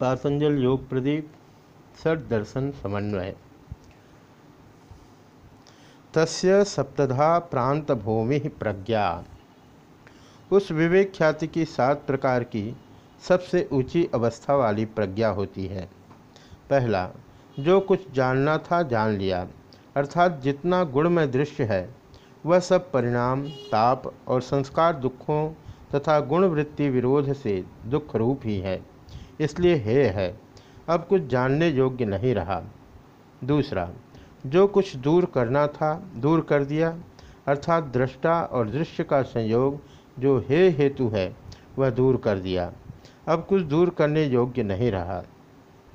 पातंजल योग प्रदीप षड दर्शन समन्वय। तस्य सप्तधा प्रांत भूमि प्रज्ञा। उस विवेक ख्याति की सात प्रकार की सबसे ऊँची अवस्था वाली प्रज्ञा होती है। पहला, जो कुछ जानना था जान लिया, अर्थात जितना गुणमय दृश्य है, वह सब परिणाम, ताप और संस्कार दुखों तथा गुणवृत्ति विरोध से दुख रूप ही है। इसलिए हे है। अब कुछ जानने योग्य नहीं रहा। दूसरा, जो कुछ दूर करना था, दूर कर दिया। अर्थात दृष्टा और दृश्य का संयोग जो हे हेतु है, वह दूर कर दिया। अब कुछ दूर करने योग्य नहीं रहा।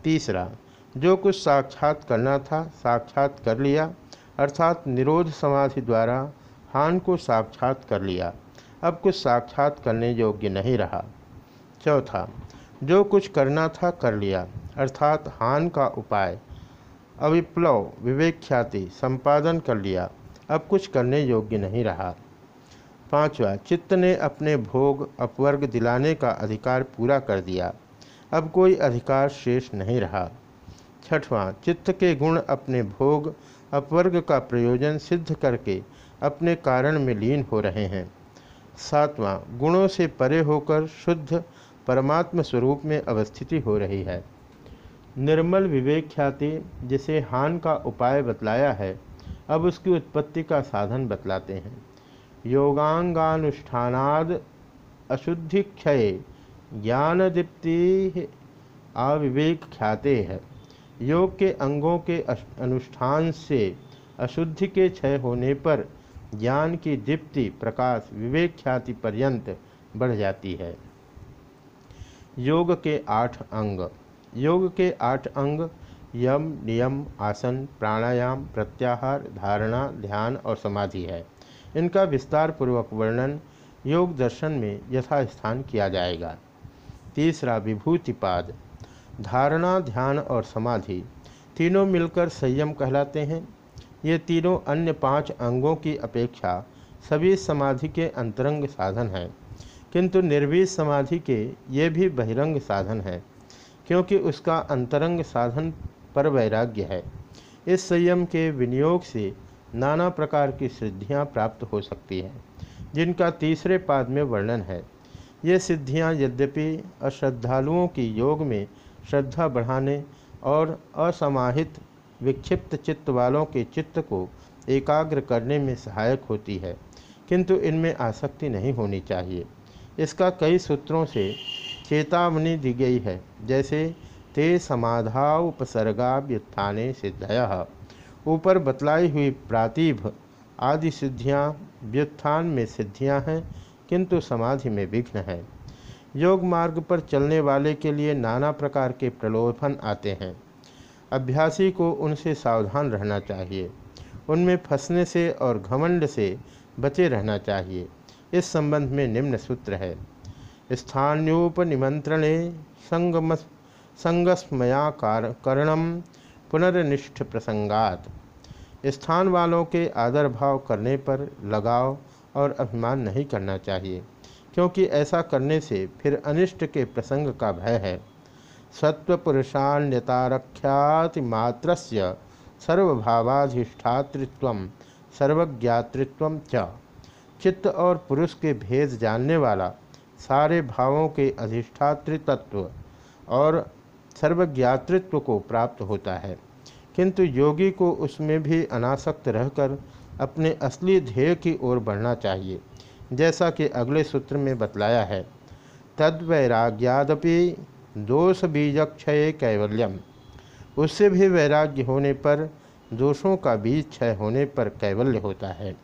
तीसरा, जो कुछ साक्षात करना था, साक्षात कर लिया। अर्थात निरोध समाधि द्वारा हान को साक्षात कर लिया। अब कुछ साक्षात करने योग्य नहीं रहा। चौथा जो कुछ करना था कर लिया, अर्थात हान का उपाय। अविप्लव विवेक ख्याति संपादन कर लिया, अब कुछ करने योग्य नहीं रहा। पांचवा, चित्त ने अपने भोग अपवर्ग दिलाने का अधिकार पूरा कर दिया, अब कोई अधिकार शेष नहीं रहा। छठवां, चित्त के गुण अपने भोग अपवर्ग का प्रयोजन सिद्ध करके अपने कारण में लीन हो रहे हैं। सातवां, गुणों से परे होकर शुद्ध परमात्म स्वरूप में अवस्थिति हो रही है। निर्मल विवेक ख्याति, जिसे हान का उपाय बतलाया है, अब उसकी उत्पत्ति का साधन बतलाते हैं। योगांगानुष्ठानाद अशुद्धि क्षय ज्ञान दीप्ति अविवेक ख्याते है। योग के अंगों के अनुष्ठान से अशुद्धि के क्षय होने पर ज्ञान की दीप्ति, प्रकाश, विवेक ख्याति पर्यंत बढ़ जाती है। योग के आठ अंग। योग के आठ अंग यम, नियम, आसन, प्राणायाम, प्रत्याहार, धारणा, ध्यान और समाधि है। इनका विस्तार पूर्वक वर्णन योग दर्शन में यथास्थान किया जाएगा। तीसरा विभूतिपाद। धारणा, ध्यान और समाधि तीनों मिलकर संयम कहलाते हैं। ये तीनों अन्य पाँच अंगों की अपेक्षा सभी समाधि के अंतरंग साधन हैं। किंतु निर्वीज समाधि के ये भी बहिरंग साधन है, क्योंकि उसका अंतरंग साधन पर वैराग्य है। इस संयम के विनियोग से नाना प्रकार की सिद्धियाँ प्राप्त हो सकती हैं, जिनका तीसरे पाद में वर्णन है। ये सिद्धियाँ यद्यपि अश्रद्धालुओं की योग में श्रद्धा बढ़ाने और असमाहित विक्षिप्त चित्त वालों के चित्त को एकाग्र करने में सहायक होती है, किंतु इनमें आसक्ति नहीं होनी चाहिए। इसका कई सूत्रों से चेतावनी दी गई है। जैसे, ते समाधा उपसर्गा व्युत्थाने सिद्धय। ऊपर बतलाई हुई प्रातिभ आदि सिद्धियाँ व्युत्थान में सिद्धियाँ हैं, किंतु समाधि में विघ्न है। योग मार्ग पर चलने वाले के लिए नाना प्रकार के प्रलोभन आते हैं। अभ्यासी को उनसे सावधान रहना चाहिए। उनमें फंसने से और घमंड से बचे रहना चाहिए। इस संबंध में निम्न सूत्र है। स्थान्योपनिमंत्रणे संगम संगस्मयाकार करणम पुनर्निष्ठ प्रसंगात। स्थान वालों के आदर भाव करने पर लगाव और अभिमान नहीं करना चाहिए, क्योंकि ऐसा करने से फिर अनिष्ट के प्रसंग का भय है। सत्वपुरुषान्यतारख्यातिमात्र सर्वभावाधिष्ठातृत्व, सर्वज्ञातृत्व च। चित्त और पुरुष के भेद जानने वाला सारे भावों के अधिष्ठातृत्व और सर्वज्ञातृत्व को प्राप्त होता है। किंतु योगी को उसमें भी अनासक्त रहकर अपने असली ध्येय की ओर बढ़ना चाहिए, जैसा कि अगले सूत्र में बतलाया है। तद्वैराग्यादपि दोष बीजक्षय कैवल्यम। उससे भी वैराग्य होने पर, दोषों का बीज क्षय होने पर कैवल्य होता है।